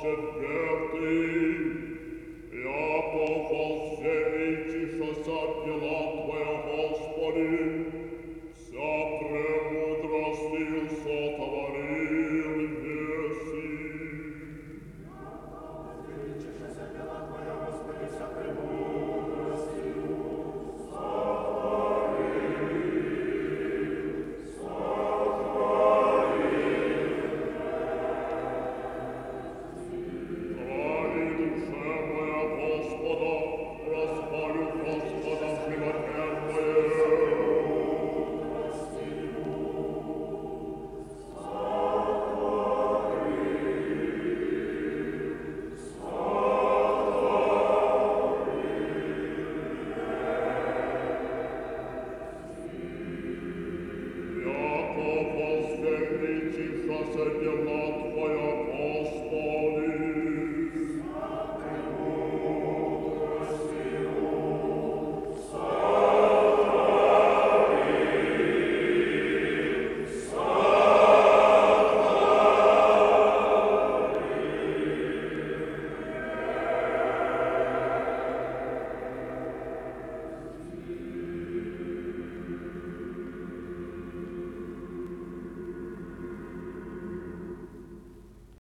Verwertung, ja, doch als wäre ich, ich serve a nós.